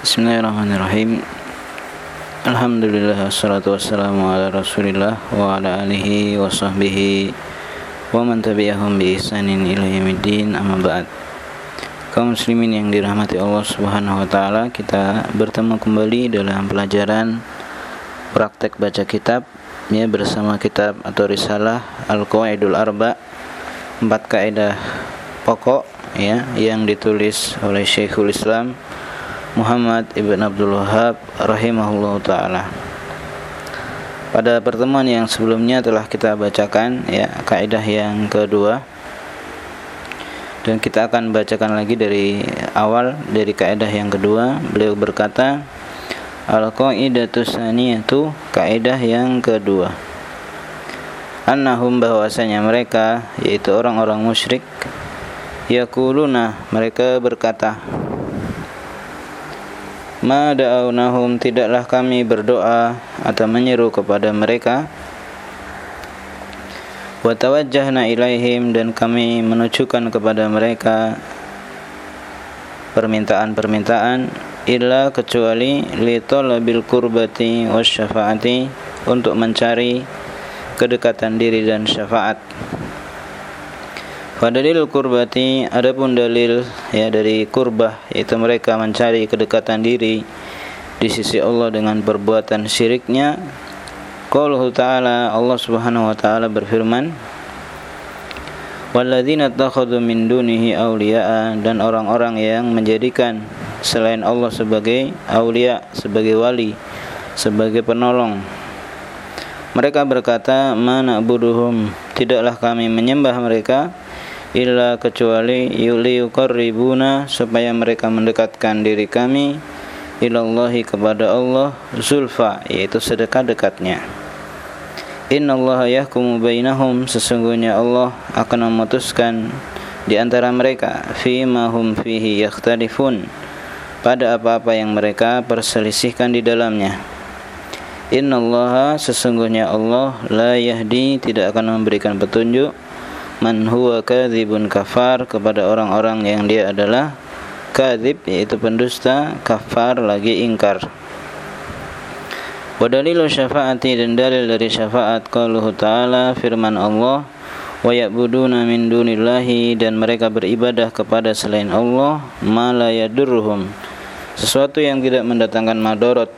Bismillahirrahmanirrahim. Alhamdulillah Wassalatu wassalamu ala rasulillah Wa ala alihi wa sahbihi Wa man tabi'ahum bi ihsanin ila yamiddin Amma ba'd. Kaum muslimin yang dirahmati Allah subhanahu wa ta'ala Kita bertemu kembali dalam pelajaran Praktek baca kitab ya bersama kitab atau risalah Al-Qawaidul Arba Empat kaidah pokok ya yang ditulis oleh Syekhul Islam Muhammad Ibn Abdul Wahab rahimahullah taala. Pada pertemuan yang sebelumnya telah kita bacakan ya kaidah yang kedua dan kita akan bacakan lagi dari awal dari kaidah yang kedua. Beliau berkata Al-qaidatu saniyatu kaidah yang kedua. Annahum bahwasanya mereka yaitu orang-orang musyrik yaquluna mereka berkata Ma da'awnahum tidaklah kami berdoa atau menyeru kepada mereka Wa tawajjahna ilaihim dan kami menujukan kepada mereka permintaan-permintaan illa kecuali li talabil kurbati wasyafaati untuk mencari kedekatan diri dan syafaat. Fadalil kurbati adapun dalil ya dari kurbah yaitu mereka mencari kedekatan diri di sisi Allah dengan perbuatan syiriknya. Qauluhu ta'ala Allah Subhanahu wa taala berfirman Walladzina takhadhu min dunihi awliya'a dan orang-orang yang menjadikan selain Allah sebagai aulia, sebagai wali, sebagai penolong. Mereka berkata, "Mana buduhum?" Tidaklah kami menyembah mereka illa kecuali yuqarribuna supaya mereka mendekatkan diri kami ilallahi kepada Allah zulfa yaitu sedekat-dekatnya. Innallaha yahkumu bainahum sesungguhnya Allah akan memutuskan di antara mereka fima hum fihi yakhtalifun pada apa-apa yang mereka perselisihkan di dalamnya. Innallaha sesungguhnya Allah la yahdi tidak akan memberikan petunjuk man huwa kadzibun kafar kepada orang-orang yang dia adalah kadzib yaitu pendusta kafar lagi ingkar. Wa dalilu syafaati dan dalil dari syafaat qauluhu ta'ala firman Allah wa ya'buduna min dunillahi dan mereka beribadah kepada selain Allah ma la yadurruhum sesuatu yang tidak mendatangkan madarat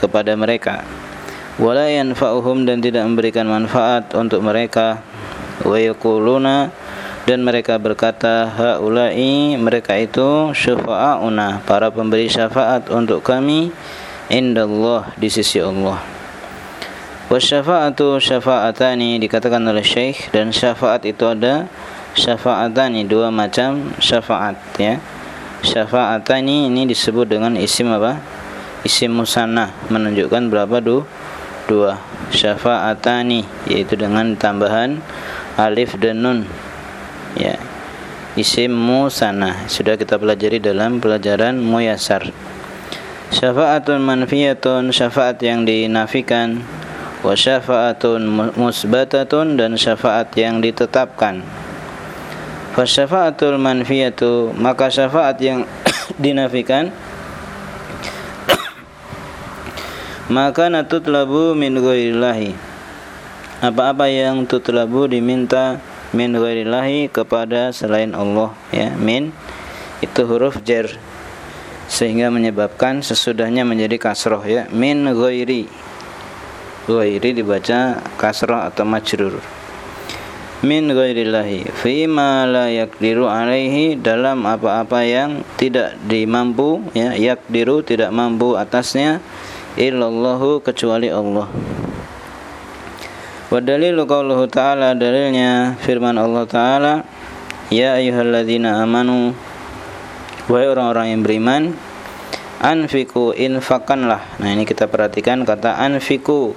kepada mereka. Wala yanfa'uhum dan tidak memberikan manfaat untuk mereka wa yaquluna dan mereka berkata haula'i mereka itu syafa'una para pemberi syafaat untuk kami indallah di sisi Allah. Wasyafa'atu syafa'atani dikatakan oleh syekh dan syafaat itu ada syafa'atani dua macam syafaat ya. Syafa'atani ini disebut dengan isim apa? Isim musanna menunjukkan berapa du dua. Syafa'atani yaitu dengan tambahan alif dan nun. Ya. Isim musana sudah kita pelajari dalam pelajaran muyasar syafaatun manfiyatun syafaat yang dinafikan. Wa syafaatun musbatatun dan syafaat yang ditetapkan. Fa syafaatul manfiyatu maka syafaat yang dinafikan. Maka natutlabu min ghairillahi apa-apa yang tutlabu diminta min ghairillahi kepada selain Allah ya. Min itu huruf jar sehingga menyebabkan sesudahnya menjadi kasroh ya. Min ghairi. Ghairi dibaca kasroh atau majrur. Min ghairillahi. Fi ma la yakdiru alaihi dalam apa-apa yang tidak dimampu ya. Yakdiru tidak mampu atasnya illallahu kecuali Allah Wa dalilu qauluhu ta'ala dalilnya firman Allah ta'ala Ya ayyuhalladzina amanu Wahai orang-orang yang beriman Anfiku infakanlah Nah ini kita perhatikan kata anfiku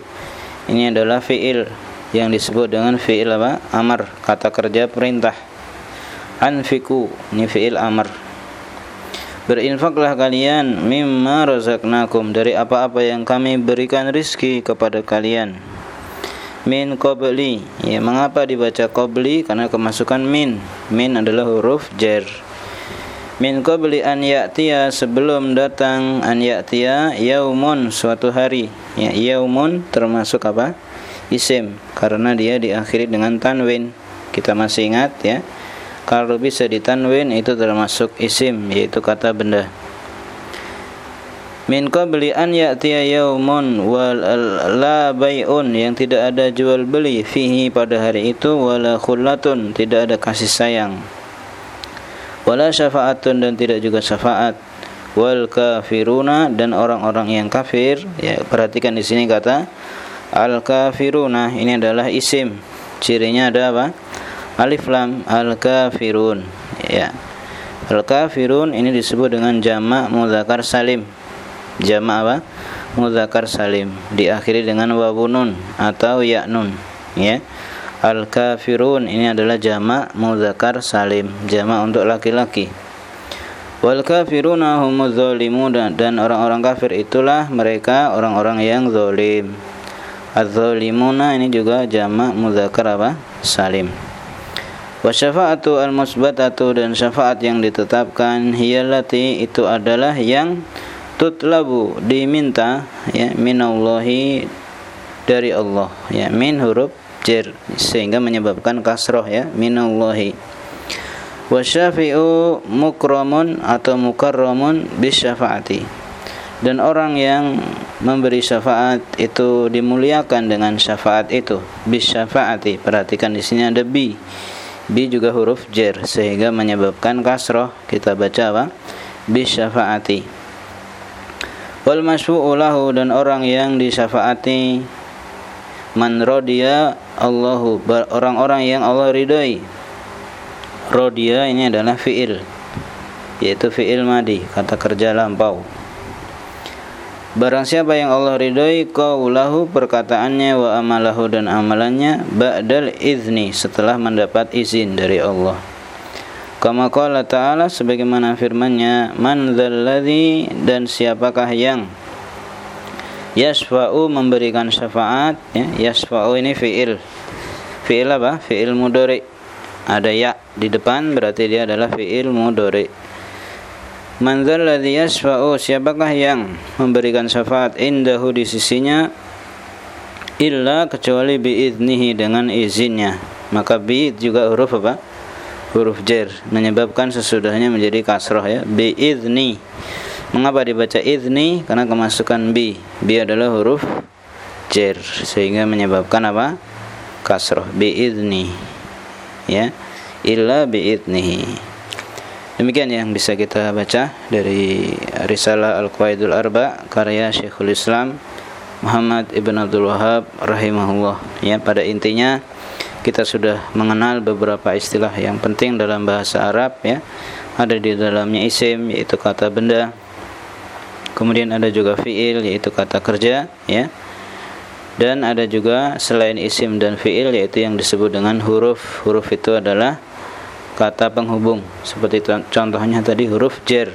Ini adalah fi'il Yang disebut dengan fi'il apa? Amar Kata kerja perintah. Anfiku Ini fi'il amar. Berinfaklah kalian Mimma razaqnakum Dari apa-apa yang kami berikan rizki kepada kalian min qabli. Ya mengapa dibaca qabli? Karena kemasukan min. Min adalah huruf jar min qabli an ya'tiya sebelum datang an ya'tiya yaumun suatu hari. Ya yaumun termasuk apa? Isim. Karena dia diakhiri dengan tanwin. Kita masih ingat ya. Kalau bisa ditanwin itu termasuk isim yaitu kata benda min qabli an ya'tiya yaumun wal la bai'un yang tidak ada jual beli fihi pada hari itu wala khullatun. Tidak ada kasih sayang. Wala syafaatun dan tidak juga syafaat. Wal kafiruna dan orang-orang yang kafir. Ya perhatikan di sini kata al kafiruna. Ini adalah isim. Cirinya ada apa? Alif lam al kafirun. Ya. Al kafirun ini disebut dengan jamak muzakkar salim jamak apa muzakkar salim diakhiri dengan wawunun atau ya nun ya Al-kafirun ini adalah jamak muzakkar salim, jamak untuk laki-laki. Wal kafiruna humuz dan orang-orang kafir itulah mereka orang-orang yang zalim. Az-zalimuna ini juga jamak muzakkar apa? Salim. Wa syafa'atu al-musbatatu dan syafaat yang ditetapkan hiyallati itu adalah yang tutlabu diminta ya minallahi dari Allah ya min huruf jar sehingga menyebabkan kasroh ya minallahi. Wasyafi'u mukramun atau mukarramun bisyafaati. Dan orang yang memberi syafaat itu dimuliakan dengan syafaat itu bisyafaati. Perhatikan di sini ada bi. Bi juga huruf jar sehingga menyebabkan kasroh. Kita baca apa? Bisyafaati wal masyfu'u lahu dan orang yang disyafaati. Man rodiya Allahu orang-orang yang Allah ridhoi. Rodiya ini adalah fiil yaitu fiil madi kata kerja lampau. Barang siapa yang Allah ridhoi qaulahu perkataannya wa amalahu dan amalannya ba'dal izni setelah mendapat izin dari Allah. Kama qala ta'ala sebagaimana firman-Nya man dzalladzi dan siapakah yang yasfa'u memberikan syafaat? Ya yasfa'u ini fi'il. Fi'il apa? Fi'il mudhari. Ada ya di depan berarti dia adalah fi'il mudhari. Man dzalladzi yasfa'u siapakah yang memberikan syafaat? Indahu di sisinya illa kecuali biiznihi dengan izinnya. Maka bi juga huruf apa huruf jar menyebabkan sesudahnya menjadi kasroh ya biizni Mengapa dibaca izni? Karena kemasukan bi. Bi adalah huruf jar sehingga menyebabkan apa? Kasroh bi izni. Ya. Illa bi idnihi. Demikian yang bisa kita baca dari Risalah Al-Qaidul Arba karya Syekhul Islam Muhammad Ibn Abdul Wahab rahimahullah. Ya, pada intinya kita sudah mengenal beberapa istilah yang penting dalam bahasa Arab ya. Ada di dalamnya isim yaitu kata benda, kemudian ada juga fiil yaitu kata kerja ya. Dan ada juga selain isim dan fiil yaitu yang disebut dengan huruf. Huruf itu adalah kata penghubung. Seperti contohnya tadi huruf jer.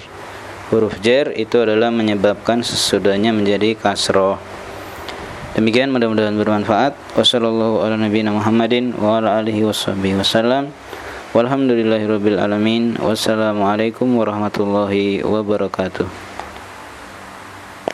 Huruf jer itu adalah menyebabkan sesudahnya menjadi kasroh demikian mudah-mudahan bermanfaat. Wassalamualaikum warahmatullahi wabarakatuh